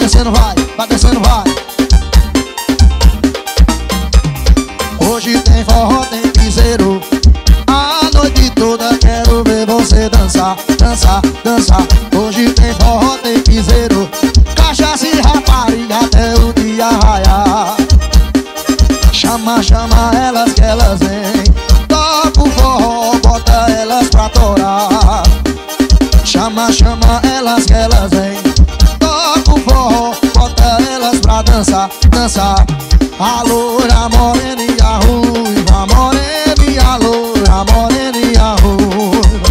descendo, vai, vai descendo, vai. Hoje tem forró, tem piseiro. A noite toda quero ver você dançar, dançar, dançar. Hoje tem forró, tem piseiro. Cachaça e rapariga até o dia raiar. Chama, chama elas que elas vêm. Toca o forró, bota elas pra torar. Chama, chama elas que elas vêm dançar, dançar A loura morena e a ruiva Morena e a loura, morena e a ruiva.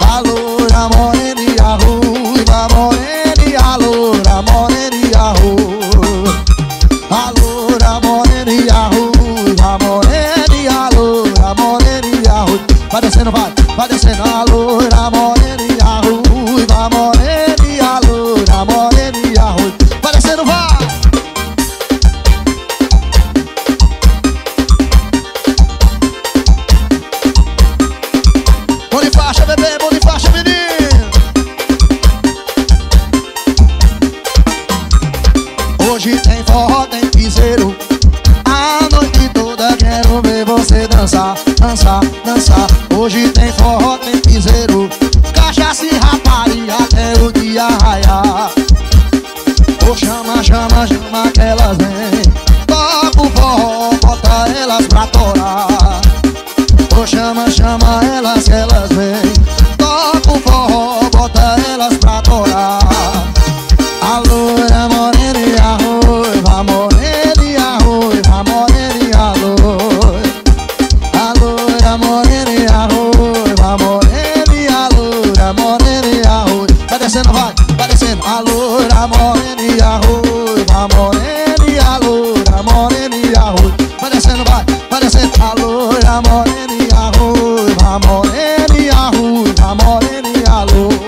A loura morena e a ruiva Morena e a loura, morena e a ruiva. A loura morena e a ruiva a loura, morena e a ruiva. Vai descendo, vai, Hoje tem forró, tem piseiro. A noite toda quero ver você dançar, dançar, dançar. Hoje tem forró, tem piseiro. Cachaça e rapariga até o dia raiar Ô chama, chama, chama que elas vêm. Toca o forró, bota elas pra torar. Ô chama, chama elas que elas vêm. Toca o forró, bota elas pra descendo, vai, vai descendo A loira morena e a ruiva Morena e a loira, morena e a ruiva Vai descendo, vai, vai descendo A loira morena e a ruiva Morena e a ruiva, morena e a loira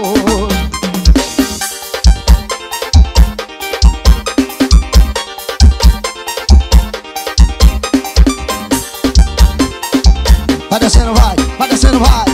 Vai descendo, vai, vai descendo, vai.